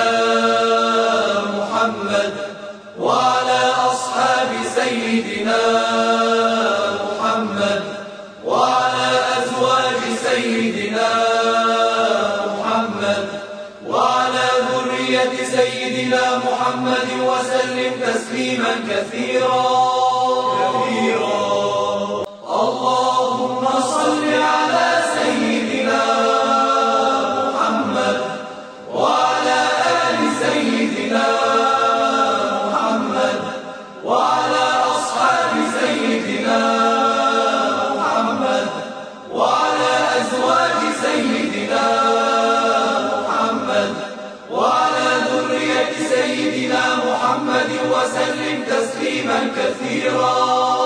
سيدنا محمد وعلى أصحاب سيدنا محمد وعلى أزواج سيدنا محمد وعلى ذرية سيدنا محمد وسلم تسليما كثيرا. كثيرا. وسلم تسليما كثيرا.